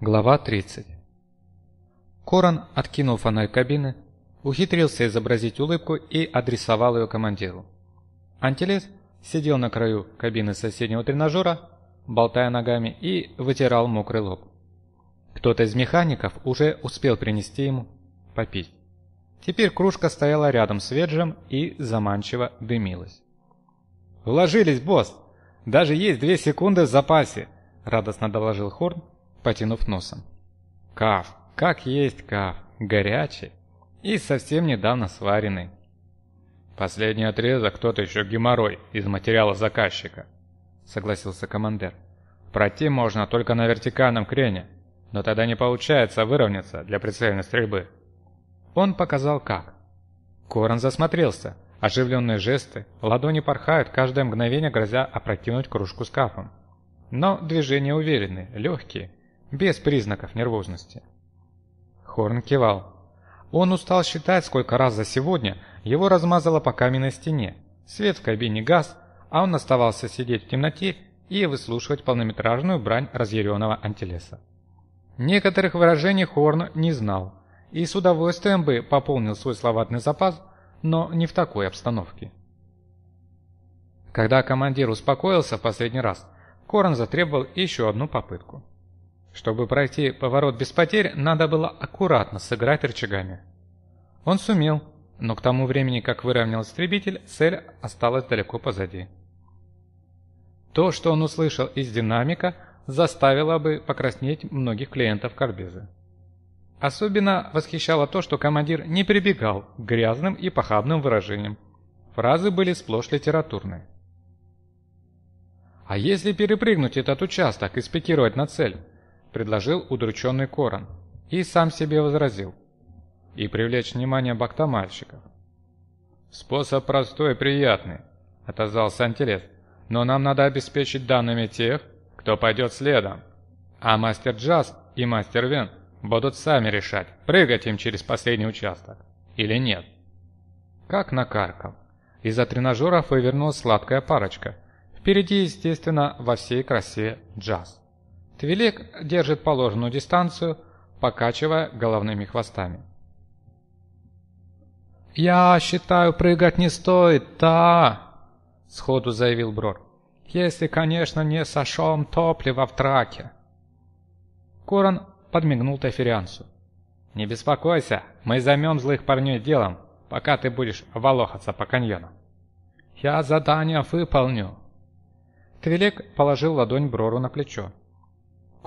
Глава 30 Коран откинул фонарь кабины, ухитрился изобразить улыбку и адресовал ее командиру. Антилес сидел на краю кабины соседнего тренажера, болтая ногами и вытирал мокрый лоб. Кто-то из механиков уже успел принести ему попить. Теперь кружка стояла рядом с Веджем и заманчиво дымилась. «Уложились, босс! Даже есть две секунды в запасе!» — радостно доложил Хорн, потянув носом. Каф, как есть каф, горячий и совсем недавно сваренный. Последний отрезок тот еще геморрой из материала заказчика, согласился командир. Пройти можно только на вертикальном крене, но тогда не получается выровняться для прицельной стрельбы. Он показал как. Корон засмотрелся. Оживленные жесты, ладони порхают, каждое мгновение грозя опрокинуть кружку с кафом. Но движения уверенные, легкие, без признаков нервозности. Хорн кивал. Он устал считать, сколько раз за сегодня его размазало по каменной стене. Свет в кабине газ, а он оставался сидеть в темноте и выслушивать полнометражную брань разъяренного антилеса. Некоторых выражений Хорн не знал и с удовольствием бы пополнил свой словарный запас, но не в такой обстановке. Когда командир успокоился в последний раз, Корн затребовал еще одну попытку. Чтобы пройти поворот без потерь, надо было аккуратно сыграть рычагами. Он сумел, но к тому времени, как выровнял истребитель, цель осталась далеко позади. То, что он услышал из динамика, заставило бы покраснеть многих клиентов Карбеза. Особенно восхищало то, что командир не прибегал к грязным и похабным выражениям. Фразы были сплошь литературные. А если перепрыгнуть этот участок и спикировать на цель? — предложил удрученный Коран, и сам себе возразил. «И привлечь внимание бактомальщиков». «Способ простой и приятный», — отозвался Антилес. «Но нам надо обеспечить данными тех, кто пойдет следом. А мастер Джаз и мастер Вен будут сами решать, прыгать им через последний участок или нет». Как накаркал. Из-за тренажеров вывернулась сладкая парочка. Впереди, естественно, во всей красе джаз. Твилек держит положенную дистанцию, покачивая головными хвостами. «Я считаю, прыгать не стоит, да!» — сходу заявил Брор. «Если, конечно, не сошем топливо в траке». Корон подмигнул Тафериансу. «Не беспокойся, мы займем злых парней делом, пока ты будешь волохаться по каньону». «Я задание выполню». Твилек положил ладонь Брору на плечо.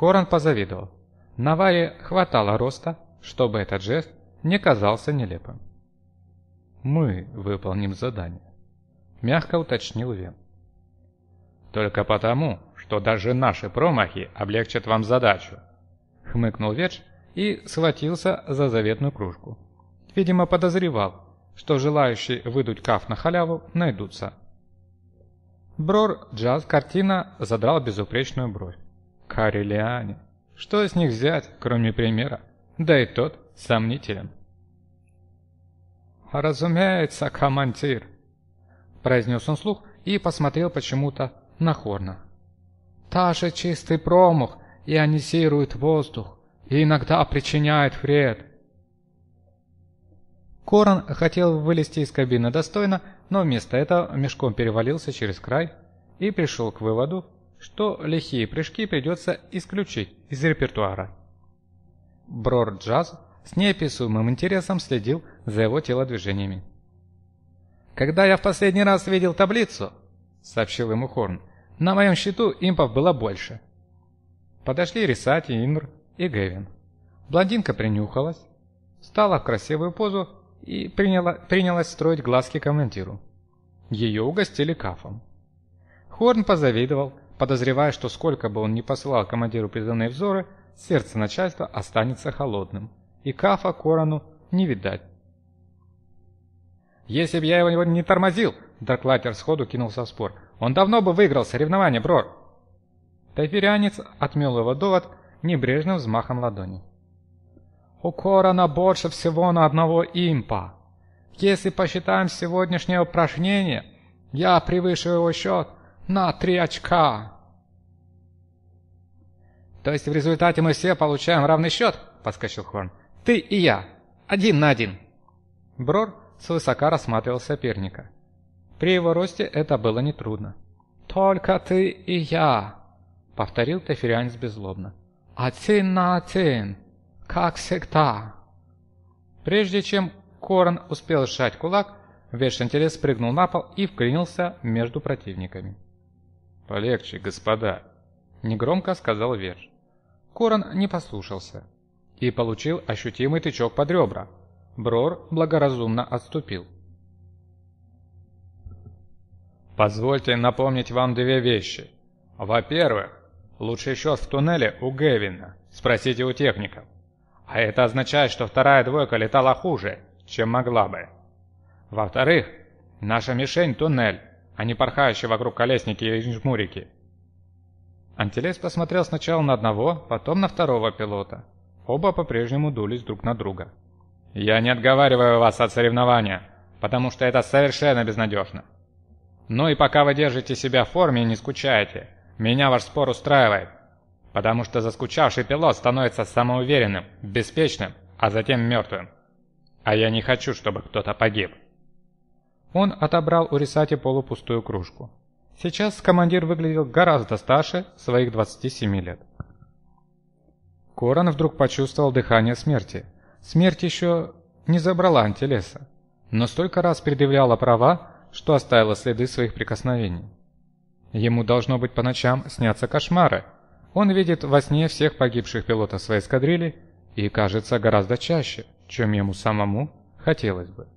Коран позавидовал. Наваре хватало роста, чтобы этот жест не казался нелепым. «Мы выполним задание», — мягко уточнил Вен. «Только потому, что даже наши промахи облегчат вам задачу», — хмыкнул Ведж и схватился за заветную кружку. Видимо, подозревал, что желающие выдуть каф на халяву найдутся. Брор Джаз картина задрал безупречную бровь. Карелиане. Что с них взять, кроме примера? Да и тот сомнителен. «Разумеется, командир», — произнес он слух и посмотрел почему-то на Хорна. «Та же чистый промах ионизирует воздух и иногда причиняет вред». Корон хотел вылезти из кабины достойно, но вместо этого мешком перевалился через край и пришел к выводу, что лихие прыжки придется исключить из репертуара. Брор Джаз с неописуемым интересом следил за его телодвижениями. «Когда я в последний раз видел таблицу», — сообщил ему Хорн, — «на моем счету импов было больше». Подошли Рисати, Инр и Гевин. Блондинка принюхалась, встала в красивую позу и приняла, принялась строить глазки командиру. Ее угостили кафом. Хорн позавидовал, подозревая, что сколько бы он ни посылал командиру призывные взоры, сердце начальства останется холодным, и Кафа Корану не видать. «Если б я его не тормозил!» Дарклайтер сходу кинулся в спор. «Он давно бы выиграл соревнование, Брор!» Тайферянец отмел его довод небрежным взмахом ладони. «У Корана больше всего на одного импа. Если посчитаем сегодняшнее упражнение, я превышу его счет на три очка. «То есть в результате мы все получаем равный счет?» – подскочил Хорн. «Ты и я. Один на один». Брор свысока рассматривал соперника. При его росте это было нетрудно. «Только ты и я», — повторил Теферянец беззлобно. «Один на один, как всегда». Прежде чем Корон успел сжать кулак, Вешентелес спрыгнул на пол и вклинился между противниками. «Полегче, господа», — негромко сказал Верш. Корон не послушался и получил ощутимый тычок под ребра. Брор благоразумно отступил. Позвольте напомнить вам две вещи. Во-первых, лучший счет в туннеле у Гевина. Спросите у техников. А это означает, что вторая двойка летала хуже, чем могла бы. Во-вторых, наша мишень — туннель, а не порхающие вокруг колесники и жмурики. Антилес посмотрел сначала на одного, потом на второго пилота. Оба по-прежнему дулись друг на друга. «Я не отговариваю вас от соревнования, потому что это совершенно безнадежно. Ну и пока вы держите себя в форме и не скучаете, меня ваш спор устраивает, потому что заскучавший пилот становится самоуверенным, беспечным, а затем мертвым. А я не хочу, чтобы кто-то погиб». Он отобрал у Рисати полупустую кружку. Сейчас командир выглядел гораздо старше своих 27 лет. Корон вдруг почувствовал дыхание смерти. Смерть еще не забрала антилеса, но столько раз предъявляла права, что оставила следы своих прикосновений. Ему должно быть по ночам снятся кошмары. Он видит во сне всех погибших пилотов своей эскадрильи и, кажется, гораздо чаще, чем ему самому хотелось бы.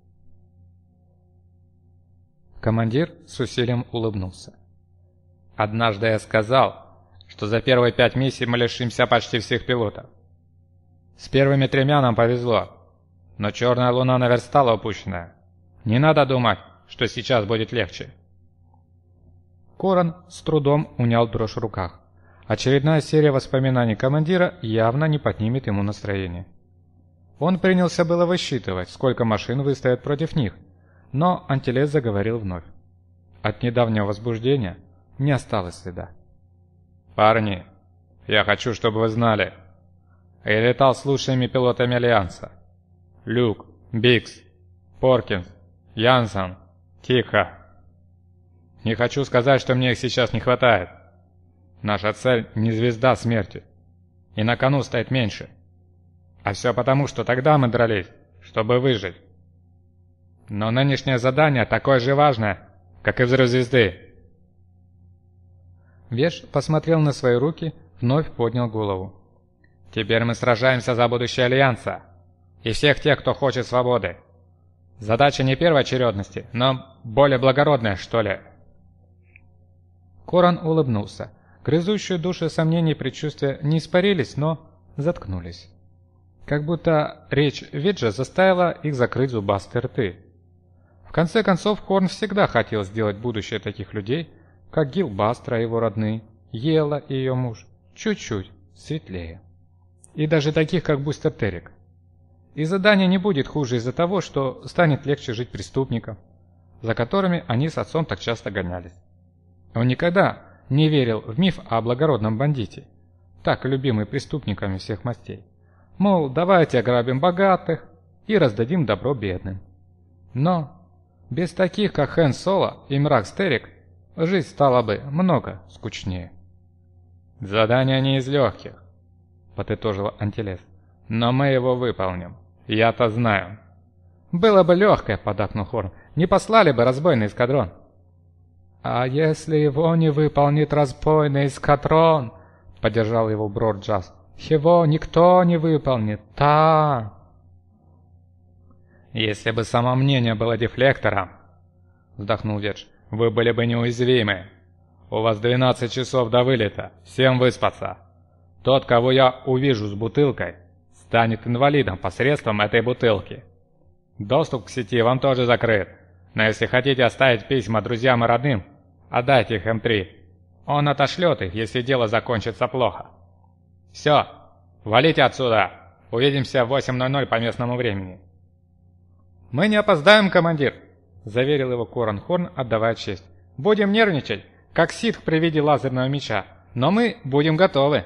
Командир с усилием улыбнулся. «Однажды я сказал, что за первые пять миссий мы лишимся почти всех пилотов. С первыми тремя нам повезло, но черная луна наверстала упущенное. Не надо думать, что сейчас будет легче». Корон с трудом унял дрожь в руках. Очередная серия воспоминаний командира явно не поднимет ему настроение. Он принялся было высчитывать, сколько машин выстоят против них, но Антилес заговорил вновь. От недавнего возбуждения не осталось следа. «Парни, я хочу, чтобы вы знали. Я летал с лучшими пилотами Альянса. Люк, Бикс, Поркинс, Янсон, Тихо. Не хочу сказать, что мне их сейчас не хватает. Наша цель не звезда смерти. И на кону стоит меньше. А все потому, что тогда мы дрались, чтобы выжить. Но нынешнее задание такое же важное, как и взрыв звезды. Веш посмотрел на свои руки, вновь поднял голову. Теперь мы сражаемся за будущее Альянса и всех тех, кто хочет свободы. Задача не первой очередности, но более благородная, что ли. Коран улыбнулся. Грызущие души сомнений и предчувствия не испарились, но заткнулись. Как будто речь Виджа заставила их закрыть зубастые рты конце концов, Хорн всегда хотел сделать будущее таких людей, как Гил Бастра и его родные, Ела и ее муж, чуть-чуть светлее. И даже таких, как Бустер Террик. И задание не будет хуже из-за того, что станет легче жить преступникам, за которыми они с отцом так часто гонялись. Он никогда не верил в миф о благородном бандите, так любимый преступниками всех мастей. Мол, давайте ограбим богатых и раздадим добро бедным. Но без таких, как Хэн Соло и Мрак Стерик, жизнь стала бы много скучнее. «Задание не из легких», — подытожил Антилес. «Но мы его выполним. Я-то знаю». «Было бы легкое», — подакнул Хорн. «Не послали бы разбойный эскадрон». «А если его не выполнит разбойный эскадрон?» — поддержал его Брод Джаз. «Его никто не выполнит. Та!» «Если бы само мнение было дефлектором», — вздохнул Ведж, — «вы были бы неуязвимы. У вас 12 часов до вылета, всем выспаться. Тот, кого я увижу с бутылкой, станет инвалидом посредством этой бутылки. Доступ к сети вам тоже закрыт, но если хотите оставить письма друзьям и родным, отдайте их М3. Он отошлет их, если дело закончится плохо. Все, валите отсюда. Увидимся в 8.00 по местному времени. «Мы не опоздаем, командир», — заверил его Коран Хорн, отдавая честь. «Будем нервничать, как ситх при виде лазерного меча, но мы будем готовы».